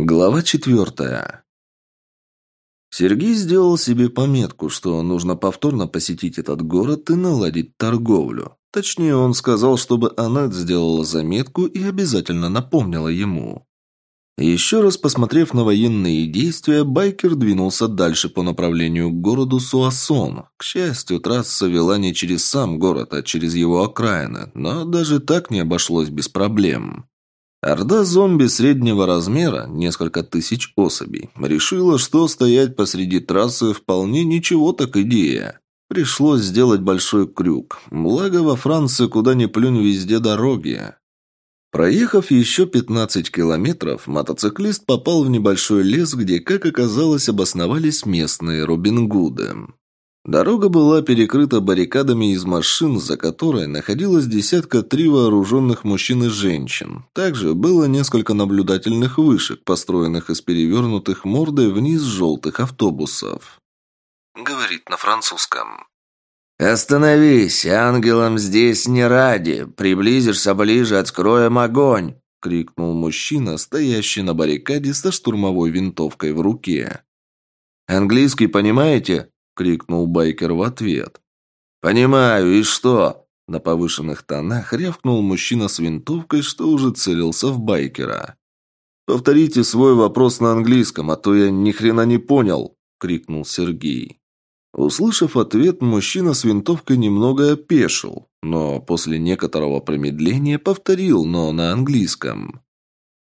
Глава четвертая. Сергей сделал себе пометку, что нужно повторно посетить этот город и наладить торговлю. Точнее, он сказал, чтобы Аннет сделала заметку и обязательно напомнила ему. Еще раз посмотрев на военные действия, байкер двинулся дальше по направлению к городу Суасон. К счастью, трасса вела не через сам город, а через его окраины, но даже так не обошлось без проблем. Орда зомби среднего размера, несколько тысяч особей, решила, что стоять посреди трассы вполне ничего так идея. Пришлось сделать большой крюк. Благо во Франции куда ни плюнь везде дороги. Проехав еще 15 километров, мотоциклист попал в небольшой лес, где, как оказалось, обосновались местные Робин Гуды. Дорога была перекрыта баррикадами из машин, за которой находилось десятка три вооруженных мужчин и женщин. Также было несколько наблюдательных вышек, построенных из перевернутых мордой вниз желтых автобусов. Говорит на французском. «Остановись! Ангелам здесь не ради! Приблизишься ближе, откроем огонь!» — крикнул мужчина, стоящий на баррикаде со штурмовой винтовкой в руке. «Английский понимаете?» Крикнул байкер в ответ. «Понимаю, и что?» На повышенных тонах рявкнул мужчина с винтовкой, что уже целился в байкера. «Повторите свой вопрос на английском, а то я ни хрена не понял!» — крикнул Сергей. Услышав ответ, мужчина с винтовкой немного опешил, но после некоторого промедления повторил, но на английском.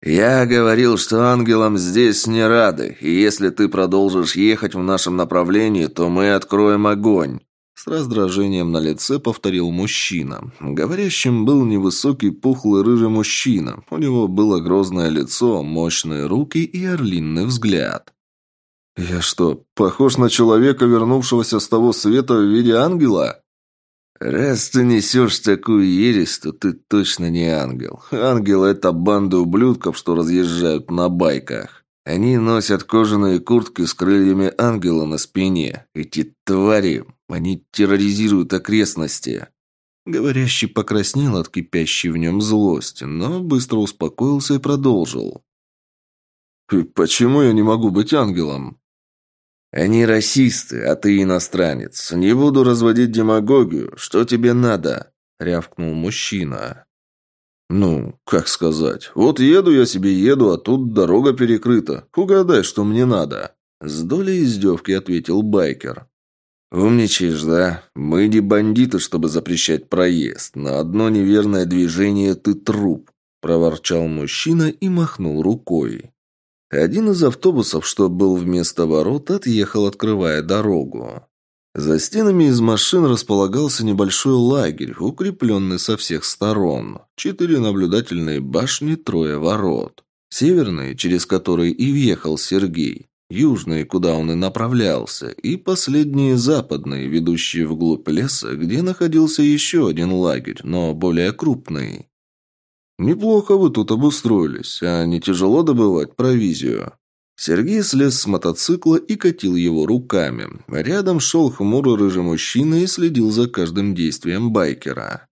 «Я говорил, что ангелам здесь не рады, и если ты продолжишь ехать в нашем направлении, то мы откроем огонь». С раздражением на лице повторил мужчина. Говорящим был невысокий, пухлый, рыжий мужчина. У него было грозное лицо, мощные руки и орлинный взгляд. «Я что, похож на человека, вернувшегося с того света в виде ангела?» «Раз ты несешь такую ересь, то ты точно не ангел. Ангел — это банда ублюдков, что разъезжают на байках. Они носят кожаные куртки с крыльями ангела на спине. Эти твари, они терроризируют окрестности». Говорящий покраснел от кипящей в нем злости, но быстро успокоился и продолжил. «Почему я не могу быть ангелом?» «Они расисты, а ты иностранец. Не буду разводить демагогию. Что тебе надо?» — рявкнул мужчина. «Ну, как сказать. Вот еду я себе еду, а тут дорога перекрыта. Угадай, что мне надо». С долей издевки ответил байкер. «Умничаешь, да? Мы не бандиты, чтобы запрещать проезд. На одно неверное движение ты труп», — проворчал мужчина и махнул рукой. Один из автобусов, что был вместо ворот, отъехал, открывая дорогу. За стенами из машин располагался небольшой лагерь, укрепленный со всех сторон. Четыре наблюдательные башни, трое ворот. Северные, через которые и въехал Сергей. Южные, куда он и направлялся. И последние западные, ведущие вглубь леса, где находился еще один лагерь, но более крупный. «Неплохо вы тут обустроились, а не тяжело добывать провизию». Сергей слез с мотоцикла и катил его руками. Рядом шел хмурый рыжий мужчина и следил за каждым действием байкера.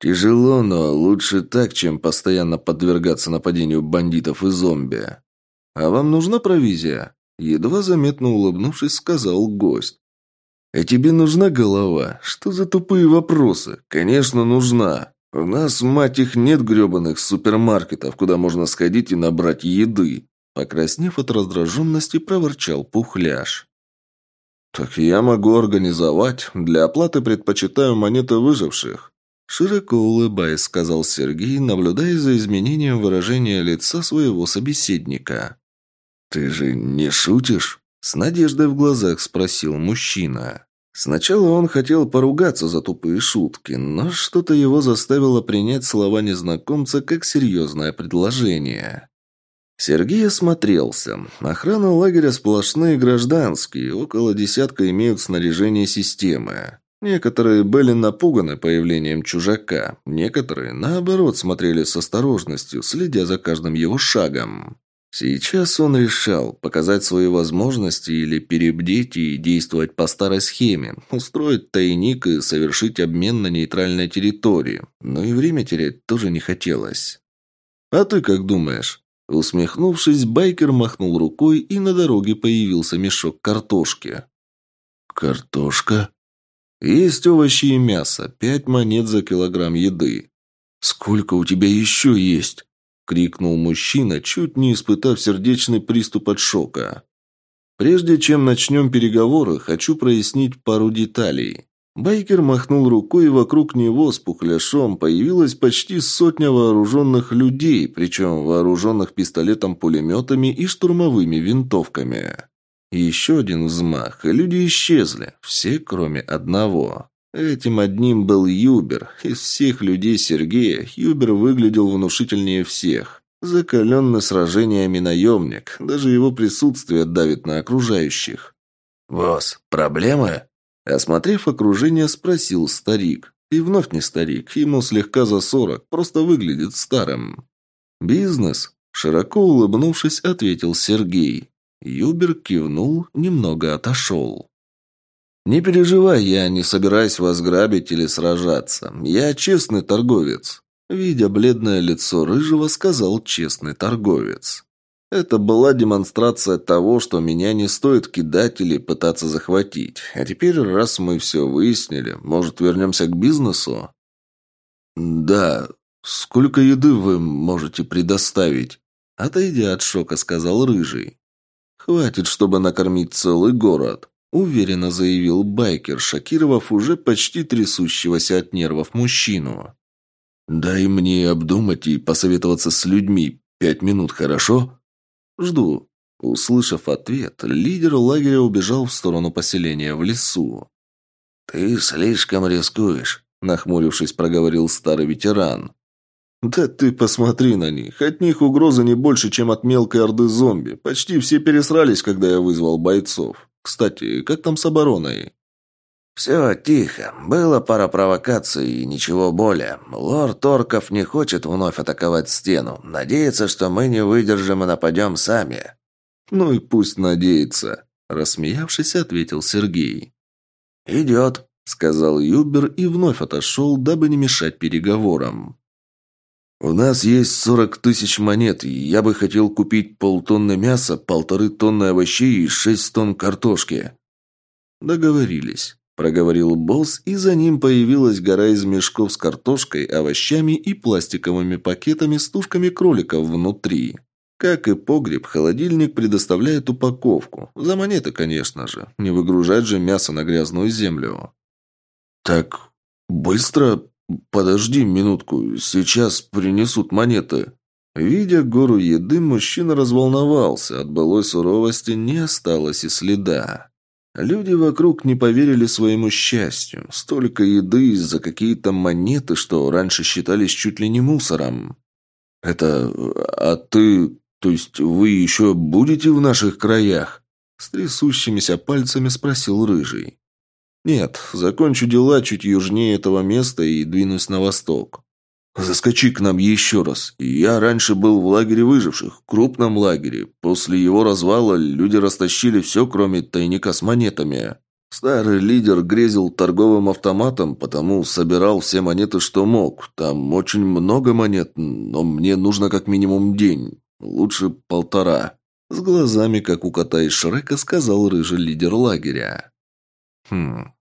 «Тяжело, но лучше так, чем постоянно подвергаться нападению бандитов и зомби». «А вам нужна провизия?» Едва заметно улыбнувшись, сказал гость. «А тебе нужна голова? Что за тупые вопросы? Конечно, нужна. У нас, мать их, нет гребаных супермаркетов, куда можно сходить и набрать еды. Покраснев от раздраженности, проворчал Пухляш. «Так я могу организовать. Для оплаты предпочитаю монеты выживших». Широко улыбаясь, сказал Сергей, наблюдая за изменением выражения лица своего собеседника. «Ты же не шутишь?» С надеждой в глазах спросил мужчина. Сначала он хотел поругаться за тупые шутки, но что-то его заставило принять слова незнакомца как серьезное предложение. Сергей осмотрелся. Охрана лагеря сплошные гражданские, около десятка имеют снаряжение системы. Некоторые были напуганы появлением чужака, некоторые, наоборот, смотрели с осторожностью, следя за каждым его шагом. Сейчас он решал, показать свои возможности или перебдеть и действовать по старой схеме, устроить тайник и совершить обмен на нейтральной территории. Но и время терять тоже не хотелось. «А ты как думаешь?» Усмехнувшись, байкер махнул рукой, и на дороге появился мешок картошки. «Картошка?» «Есть овощи и мясо. Пять монет за килограмм еды». «Сколько у тебя еще есть?» — крикнул мужчина, чуть не испытав сердечный приступ от шока. «Прежде чем начнем переговоры, хочу прояснить пару деталей. Байкер махнул рукой, и вокруг него с пухляшом появилась почти сотня вооруженных людей, причем вооруженных пистолетом-пулеметами и штурмовыми винтовками. Еще один взмах, и люди исчезли, все кроме одного. Этим одним был Юбер. Из всех людей Сергея Юбер выглядел внушительнее всех. Закаленный сражениями наемник, даже его присутствие давит на окружающих. «Босс, проблемы?» Осмотрев окружение, спросил старик. И вновь не старик, ему слегка за сорок, просто выглядит старым. «Бизнес?» – широко улыбнувшись, ответил Сергей. Юбер кивнул, немного отошел. «Не переживай, я не собираюсь вас грабить или сражаться. Я честный торговец», – видя бледное лицо Рыжего, сказал честный торговец. Это была демонстрация того, что меня не стоит кидать или пытаться захватить. А теперь, раз мы все выяснили, может, вернемся к бизнесу? Да. Сколько еды вы можете предоставить? Отойдя от шока, сказал Рыжий. Хватит, чтобы накормить целый город. Уверенно заявил байкер, шокировав уже почти трясущегося от нервов мужчину. «Дай мне обдумать и посоветоваться с людьми. Пять минут, хорошо?» «Жду». Услышав ответ, лидер лагеря убежал в сторону поселения в лесу. «Ты слишком рискуешь», – нахмурившись, проговорил старый ветеран. «Да ты посмотри на них. От них угроза не больше, чем от мелкой орды зомби. Почти все пересрались, когда я вызвал бойцов. Кстати, как там с обороной?» «Все тихо. Было пара провокаций и ничего более. Лорд Торков не хочет вновь атаковать стену. Надеется, что мы не выдержим и нападем сами». «Ну и пусть надеется», – рассмеявшись, ответил Сергей. «Идет», – сказал Юбер и вновь отошел, дабы не мешать переговорам. «У нас есть сорок тысяч монет, и я бы хотел купить полтонны мяса, полторы тонны овощей и шесть тонн картошки». Договорились. Проговорил босс, и за ним появилась гора из мешков с картошкой, овощами и пластиковыми пакетами с тушками кроликов внутри. Как и погреб, холодильник предоставляет упаковку. За монеты, конечно же. Не выгружать же мясо на грязную землю. «Так, быстро? Подожди минутку, сейчас принесут монеты». Видя гору еды, мужчина разволновался. От былой суровости не осталось и следа. Люди вокруг не поверили своему счастью. Столько еды из-за какие-то монеты, что раньше считались чуть ли не мусором. «Это... А ты... То есть вы еще будете в наших краях?» С трясущимися пальцами спросил Рыжий. «Нет, закончу дела чуть южнее этого места и двинусь на восток. «Заскочи к нам еще раз. Я раньше был в лагере выживших, крупном лагере. После его развала люди растащили все, кроме тайника с монетами. Старый лидер грезил торговым автоматом, потому собирал все монеты, что мог. Там очень много монет, но мне нужно как минимум день. Лучше полтора». С глазами, как у кота из Шрека, сказал рыжий лидер лагеря. «Хм,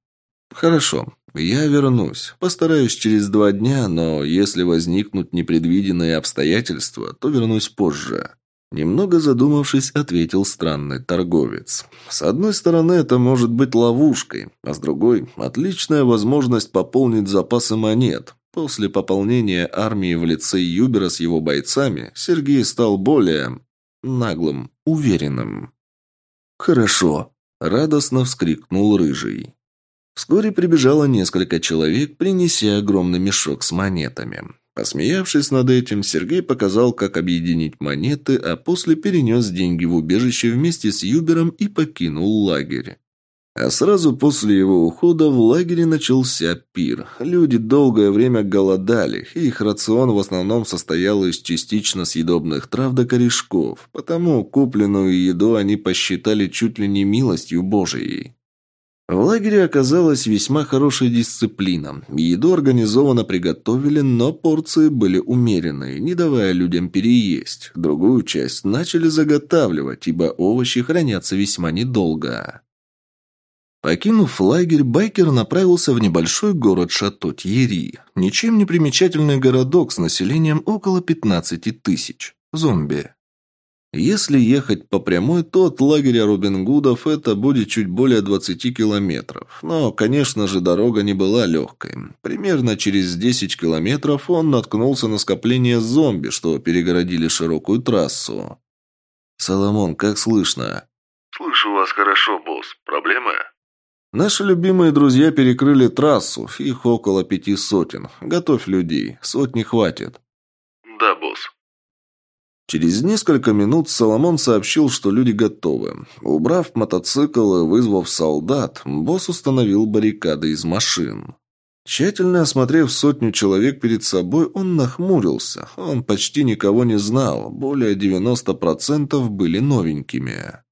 хорошо. «Я вернусь. Постараюсь через два дня, но если возникнут непредвиденные обстоятельства, то вернусь позже». Немного задумавшись, ответил странный торговец. «С одной стороны, это может быть ловушкой, а с другой – отличная возможность пополнить запасы монет. После пополнения армии в лице Юбера с его бойцами Сергей стал более... наглым, уверенным». «Хорошо», – радостно вскрикнул Рыжий. Вскоре прибежало несколько человек, принеся огромный мешок с монетами. Посмеявшись над этим, Сергей показал, как объединить монеты, а после перенес деньги в убежище вместе с Юбером и покинул лагерь. А сразу после его ухода в лагере начался пир. Люди долгое время голодали, и их рацион в основном состоял из частично съедобных трав до корешков, потому купленную еду они посчитали чуть ли не милостью Божией. В лагере оказалась весьма хорошая дисциплина. Еду организованно приготовили, но порции были умеренные, не давая людям переесть. Другую часть начали заготавливать, ибо овощи хранятся весьма недолго. Покинув лагерь, байкер направился в небольшой город Шато-Тьери. Ничем не примечательный городок с населением около 15 тысяч. Зомби. Если ехать по прямой, то от лагеря Робин Гудов это будет чуть более 20 километров. Но, конечно же, дорога не была легкой. Примерно через 10 километров он наткнулся на скопление зомби, что перегородили широкую трассу. «Соломон, как слышно?» «Слышу вас хорошо, босс. Проблемы?» Наши любимые друзья перекрыли трассу, их около пяти сотен. Готовь людей, сотни хватит. Через несколько минут Соломон сообщил, что люди готовы. Убрав мотоцикл и вызвав солдат, босс установил баррикады из машин. Тщательно осмотрев сотню человек перед собой, он нахмурился. Он почти никого не знал, более 90% были новенькими.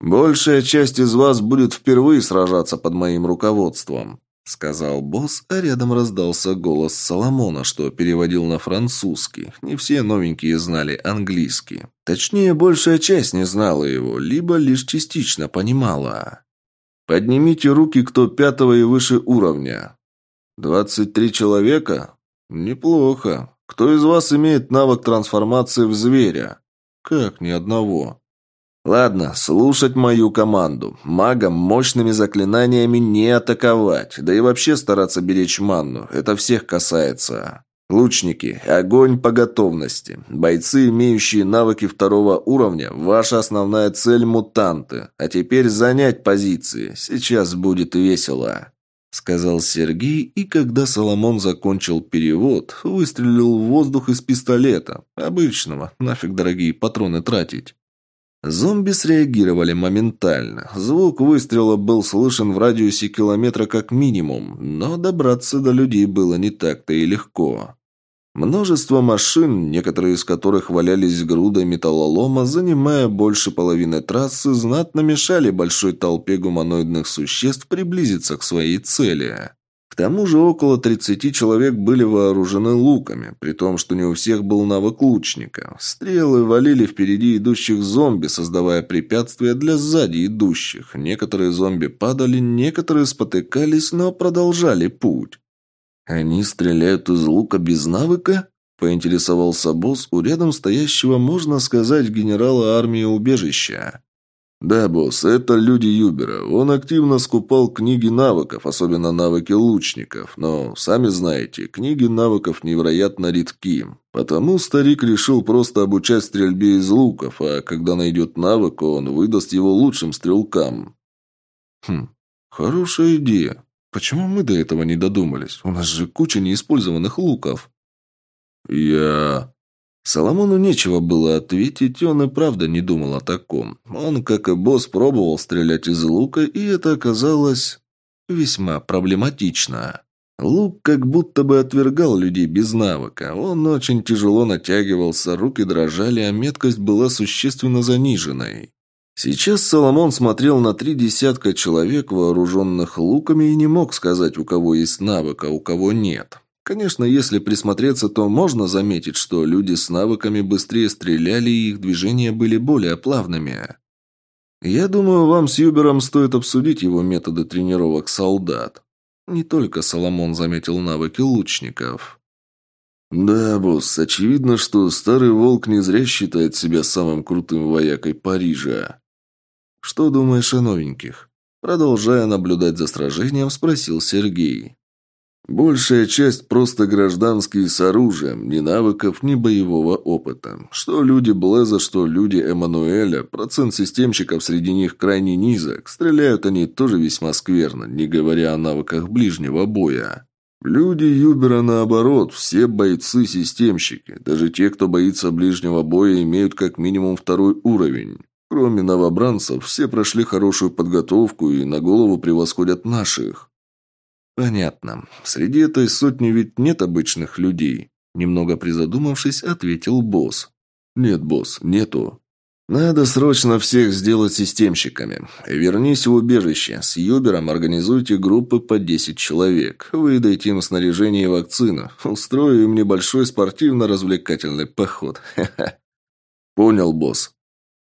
«Большая часть из вас будет впервые сражаться под моим руководством», сказал босс, а рядом раздался голос Соломона, что переводил на французский. Не все новенькие знали английский. Точнее, большая часть не знала его, либо лишь частично понимала. «Поднимите руки, кто пятого и выше уровня». «Двадцать три человека? Неплохо. Кто из вас имеет навык трансформации в зверя?» «Как ни одного?» Ладно, слушать мою команду. Магам мощными заклинаниями не атаковать, да и вообще стараться беречь манну. Это всех касается. Лучники, огонь по готовности. Бойцы, имеющие навыки второго уровня, ваша основная цель – мутанты. А теперь занять позиции. Сейчас будет весело. Сказал Сергей, и когда Соломон закончил перевод, выстрелил в воздух из пистолета. Обычного, нафиг дорогие патроны тратить. Зомби среагировали моментально. Звук выстрела был слышен в радиусе километра как минимум, но добраться до людей было не так-то и легко. Множество машин, некоторые из которых валялись грудой металлолома, занимая больше половины трассы, знатно мешали большой толпе гуманоидных существ приблизиться к своей цели. К тому же около 30 человек были вооружены луками, при том, что не у всех был навык лучника. Стрелы валили впереди идущих зомби, создавая препятствия для сзади идущих. Некоторые зомби падали, некоторые спотыкались, но продолжали путь. «Они стреляют из лука без навыка?» – поинтересовался босс у рядом стоящего, можно сказать, генерала армии убежища. «Да, босс, это люди Юбера. Он активно скупал книги навыков, особенно навыки лучников. Но, сами знаете, книги навыков невероятно редки. Потому старик решил просто обучать стрельбе из луков, а когда найдет навык, он выдаст его лучшим стрелкам». «Хм, хорошая идея. Почему мы до этого не додумались? У нас же куча неиспользованных луков». «Я...» Соломону нечего было ответить, он и правда не думал о таком. Он, как и босс, пробовал стрелять из лука, и это оказалось весьма проблематично. Лук как будто бы отвергал людей без навыка. Он очень тяжело натягивался, руки дрожали, а меткость была существенно заниженной. Сейчас Соломон смотрел на три десятка человек, вооруженных луками, и не мог сказать, у кого есть навык, а у кого нет. Конечно, если присмотреться, то можно заметить, что люди с навыками быстрее стреляли и их движения были более плавными. Я думаю, вам с Юбером стоит обсудить его методы тренировок солдат. Не только Соломон заметил навыки лучников. Да, босс, очевидно, что старый волк не зря считает себя самым крутым воякой Парижа. Что думаешь о новеньких? Продолжая наблюдать за сражением, спросил Сергей. Большая часть просто гражданские с оружием, ни навыков, ни боевого опыта. Что люди Блеза, что люди Эммануэля, процент системщиков среди них крайне низок. Стреляют они тоже весьма скверно, не говоря о навыках ближнего боя. Люди Юбера наоборот, все бойцы-системщики. Даже те, кто боится ближнего боя, имеют как минимум второй уровень. Кроме новобранцев, все прошли хорошую подготовку и на голову превосходят наших. «Понятно. Среди этой сотни ведь нет обычных людей», – немного призадумавшись, ответил босс. «Нет, босс, нету». Надо срочно всех сделать системщиками. Вернись в убежище. С Юбером организуйте группы по 10 человек. Выдайте им снаряжение и вакцину. Устрою им небольшой спортивно-развлекательный поход. Понял, босс.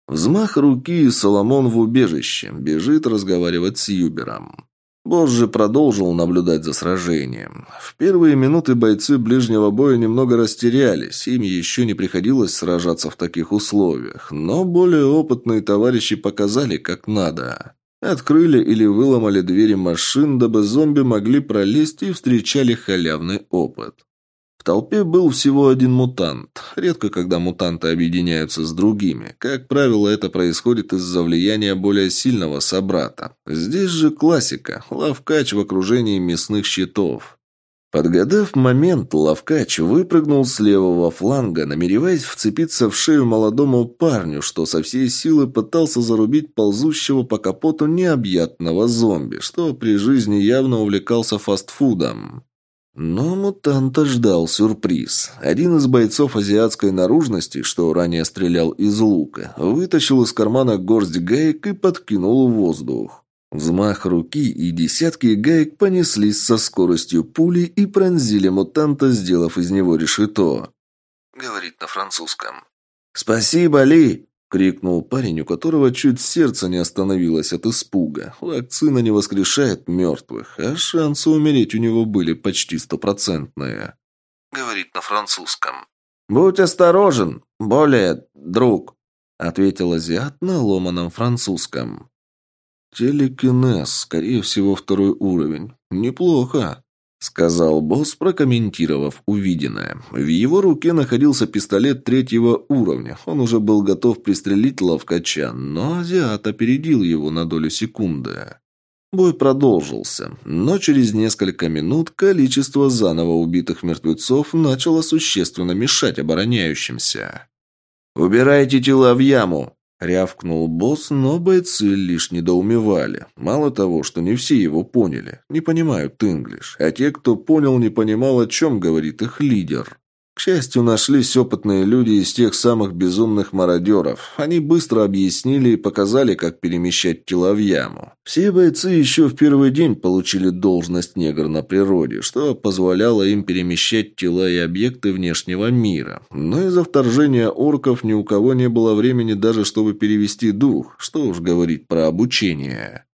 Взмах руки, и Соломон в убежище. Бежит разговаривать с Юбером. Босс же продолжил наблюдать за сражением. В первые минуты бойцы ближнего боя немного растерялись, им еще не приходилось сражаться в таких условиях, но более опытные товарищи показали, как надо. Открыли или выломали двери машин, дабы зомби могли пролезть и встречали халявный опыт толпе был всего один мутант. Редко, когда мутанты объединяются с другими. Как правило, это происходит из-за влияния более сильного собрата. Здесь же классика. Лавкач в окружении мясных щитов. Подгадав момент, Лавкач выпрыгнул с левого фланга, намереваясь вцепиться в шею молодому парню, что со всей силы пытался зарубить ползущего по капоту необъятного зомби, что при жизни явно увлекался фастфудом. Но мутанта ждал сюрприз. Один из бойцов азиатской наружности, что ранее стрелял из лука, вытащил из кармана горсть гаек и подкинул в воздух. Взмах руки и десятки гаек понеслись со скоростью пули и пронзили мутанта, сделав из него решето. Говорит на французском. «Спасибо, Ли!» — крикнул парень, у которого чуть сердце не остановилось от испуга. Вакцина не воскрешает мертвых, а шансы умереть у него были почти стопроцентные. Говорит на французском. «Будь осторожен, более, друг», — ответил азиат на ломаном французском. «Телекинез, скорее всего, второй уровень. Неплохо». — сказал босс, прокомментировав увиденное. В его руке находился пистолет третьего уровня. Он уже был готов пристрелить ловкача, но азиат опередил его на долю секунды. Бой продолжился, но через несколько минут количество заново убитых мертвецов начало существенно мешать обороняющимся. «Убирайте тела в яму!» Рявкнул босс, но бойцы лишь недоумевали. Мало того, что не все его поняли, не понимают инглиш, а те, кто понял, не понимал, о чем говорит их лидер. К счастью, нашлись опытные люди из тех самых безумных мародеров. Они быстро объяснили и показали, как перемещать тела в яму. Все бойцы еще в первый день получили должность негр на природе, что позволяло им перемещать тела и объекты внешнего мира. Но из-за вторжения орков ни у кого не было времени даже, чтобы перевести дух, что уж говорить про обучение.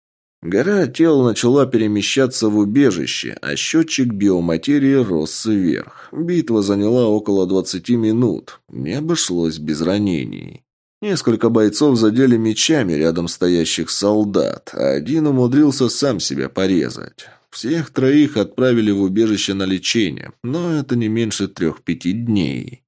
Гора тел начала перемещаться в убежище, а счетчик биоматерии рос вверх. Битва заняла около 20 минут. Не обошлось без ранений. Несколько бойцов задели мечами рядом стоящих солдат, а один умудрился сам себя порезать. Всех троих отправили в убежище на лечение, но это не меньше трех-пяти дней.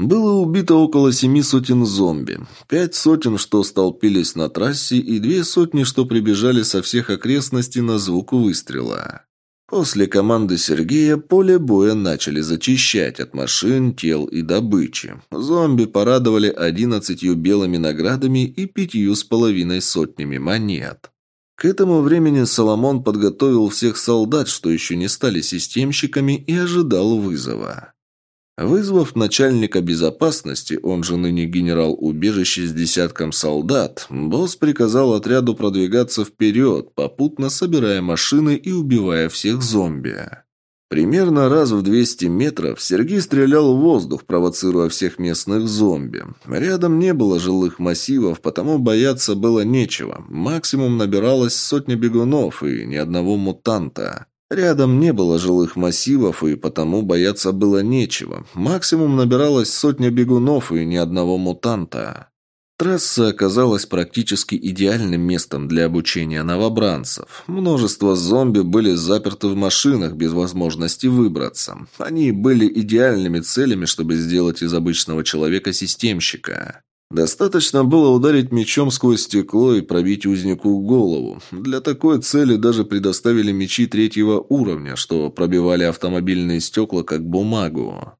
Было убито около семи сотен зомби, пять сотен, что столпились на трассе, и две сотни, что прибежали со всех окрестностей на звук выстрела. После команды Сергея поле боя начали зачищать от машин, тел и добычи. Зомби порадовали одиннадцатью белыми наградами и пятью с половиной сотнями монет. К этому времени Соломон подготовил всех солдат, что еще не стали системщиками, и ожидал вызова. Вызвав начальника безопасности, он же ныне генерал убежища с десятком солдат, босс приказал отряду продвигаться вперед, попутно собирая машины и убивая всех зомби. Примерно раз в 200 метров Сергей стрелял в воздух, провоцируя всех местных зомби. Рядом не было жилых массивов, потому бояться было нечего. Максимум набиралось сотня бегунов и ни одного мутанта. Рядом не было жилых массивов, и потому бояться было нечего. Максимум набиралось сотня бегунов и ни одного мутанта. Трасса оказалась практически идеальным местом для обучения новобранцев. Множество зомби были заперты в машинах без возможности выбраться. Они были идеальными целями, чтобы сделать из обычного человека системщика. Достаточно было ударить мечом сквозь стекло и пробить узнику голову. Для такой цели даже предоставили мечи третьего уровня, что пробивали автомобильные стекла как бумагу.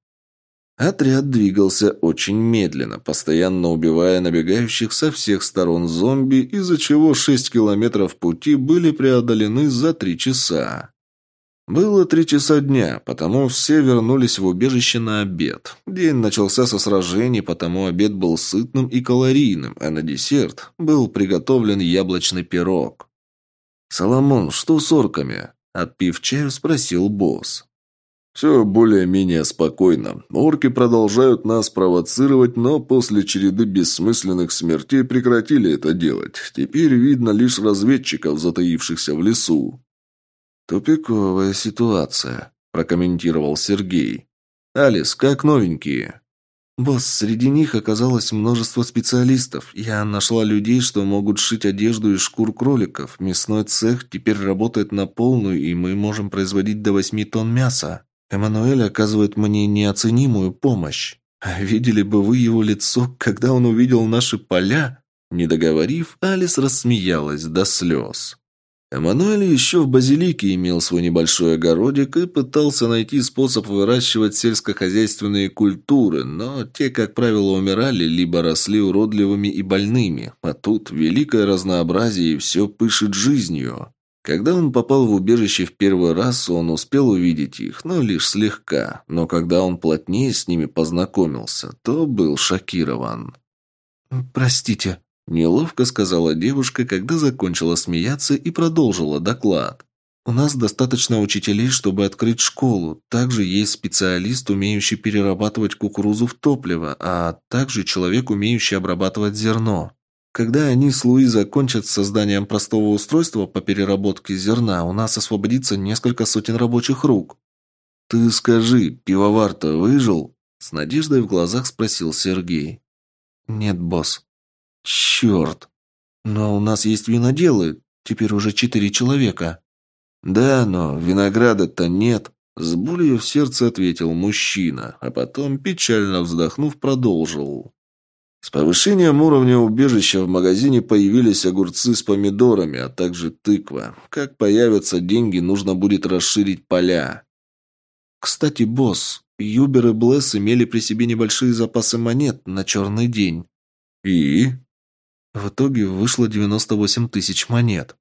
Отряд двигался очень медленно, постоянно убивая набегающих со всех сторон зомби, из-за чего шесть километров пути были преодолены за три часа. Было три часа дня, потому все вернулись в убежище на обед. День начался со сражений, потому обед был сытным и калорийным, а на десерт был приготовлен яблочный пирог. «Соломон, что с орками?» – отпив чаю, спросил босс. Все более-менее спокойно. Орки продолжают нас провоцировать, но после череды бессмысленных смертей прекратили это делать. Теперь видно лишь разведчиков, затаившихся в лесу. «Тупиковая ситуация», – прокомментировал Сергей. «Алис, как новенькие?» «Босс, среди них оказалось множество специалистов. Я нашла людей, что могут шить одежду из шкур кроликов. Мясной цех теперь работает на полную, и мы можем производить до восьми тонн мяса». Эммануэль оказывает мне неоценимую помощь. А видели бы вы его лицо, когда он увидел наши поля?» Не договорив, Алис рассмеялась до слез. Эммануэль еще в базилике имел свой небольшой огородик и пытался найти способ выращивать сельскохозяйственные культуры, но те, как правило, умирали, либо росли уродливыми и больными, а тут великое разнообразие и все пышет жизнью. Когда он попал в убежище в первый раз, он успел увидеть их, но лишь слегка. Но когда он плотнее с ними познакомился, то был шокирован. «Простите», – неловко сказала девушка, когда закончила смеяться и продолжила доклад. «У нас достаточно учителей, чтобы открыть школу. Также есть специалист, умеющий перерабатывать кукурузу в топливо, а также человек, умеющий обрабатывать зерно. Когда они с Луи закончат с созданием простого устройства по переработке зерна, у нас освободится несколько сотен рабочих рук. «Ты скажи, пивовар-то выжил?» С надеждой в глазах спросил Сергей. «Нет, босс». «Черт! Но у нас есть виноделы, теперь уже четыре человека». «Да, но винограда-то нет», — с болью в сердце ответил мужчина, а потом, печально вздохнув, продолжил. С повышением уровня убежища в магазине появились огурцы с помидорами, а также тыква. Как появятся деньги, нужно будет расширить поля. Кстати, босс, Юбер и Блесс имели при себе небольшие запасы монет на черный день. И? В итоге вышло 98 тысяч монет.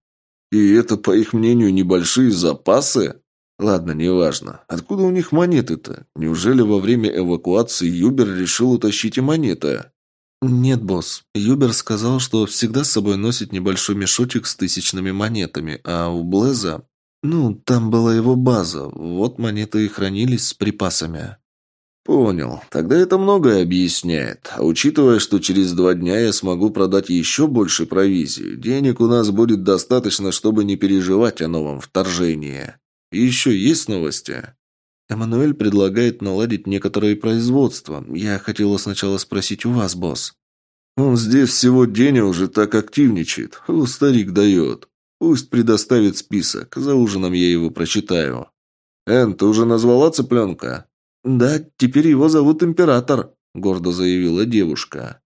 И это, по их мнению, небольшие запасы? Ладно, неважно. Откуда у них монеты-то? Неужели во время эвакуации Юбер решил утащить и монеты? «Нет, босс. Юбер сказал, что всегда с собой носит небольшой мешочек с тысячными монетами, а у Блеза... Ну, там была его база, вот монеты и хранились с припасами». «Понял. Тогда это многое объясняет. А учитывая, что через два дня я смогу продать еще больше провизии, денег у нас будет достаточно, чтобы не переживать о новом вторжении. Еще есть новости?» Эммануэль предлагает наладить некоторые производства. Я хотела сначала спросить у вас, босс. Он здесь всего день уже так активничает. У старик дает. Пусть предоставит список. За ужином я его прочитаю. Эн, ты уже назвала цыпленка? Да, теперь его зовут Император, гордо заявила девушка.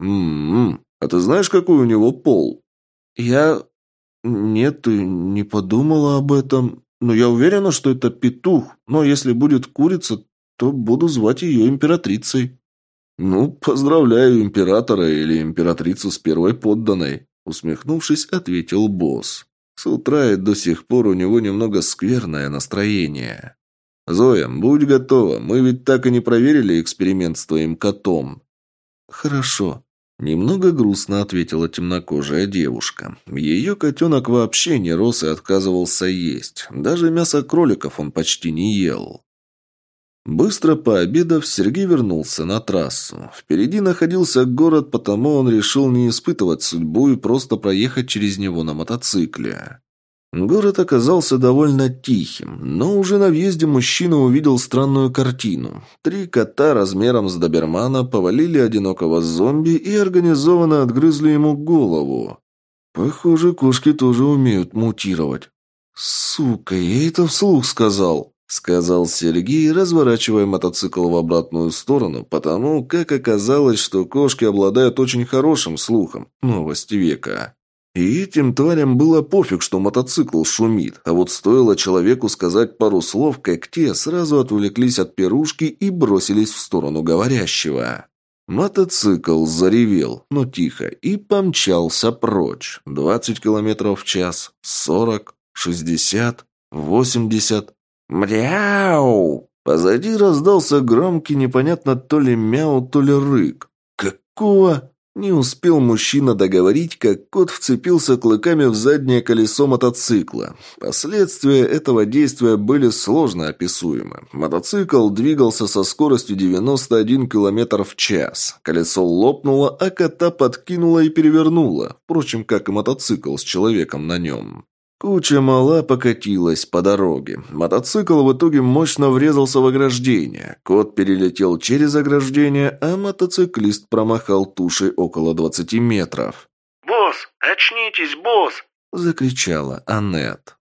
М-м, а ты знаешь, какой у него пол? Я... Нет, не подумала об этом. Но я уверена, что это петух, но если будет курица, то буду звать ее императрицей». «Ну, поздравляю императора или императрицу с первой подданной», усмехнувшись, ответил босс. С утра и до сих пор у него немного скверное настроение. «Зоя, будь готова, мы ведь так и не проверили эксперимент с твоим котом». «Хорошо», Немного грустно ответила темнокожая девушка. Ее котенок вообще не рос и отказывался есть. Даже мясо кроликов он почти не ел. Быстро пообедав, Сергей вернулся на трассу. Впереди находился город, потому он решил не испытывать судьбу и просто проехать через него на мотоцикле. Город оказался довольно тихим, но уже на въезде мужчина увидел странную картину. Три кота размером с добермана повалили одинокого зомби и организованно отгрызли ему голову. Похоже, кошки тоже умеют мутировать. «Сука, я это вслух сказал», — сказал Сергей, разворачивая мотоцикл в обратную сторону, потому как оказалось, что кошки обладают очень хорошим слухом. Новости века. И этим тварям было пофиг, что мотоцикл шумит, а вот стоило человеку сказать пару слов, как те сразу отвлеклись от пирушки и бросились в сторону говорящего. Мотоцикл заревел, но тихо, и помчался прочь. Двадцать километров в час, сорок, шестьдесят, восемьдесят. «Мряу!» Позади раздался громкий, непонятно то ли мяу, то ли рык. «Какого?» Не успел мужчина договорить, как кот вцепился клыками в заднее колесо мотоцикла. Последствия этого действия были сложно описуемы. Мотоцикл двигался со скоростью 91 км в час. Колесо лопнуло, а кота подкинуло и перевернуло. Впрочем, как и мотоцикл с человеком на нем. Куча мала покатилась по дороге. Мотоцикл в итоге мощно врезался в ограждение. Кот перелетел через ограждение, а мотоциклист промахал тушей около 20 метров. «Босс, очнитесь, босс!» – закричала Аннет.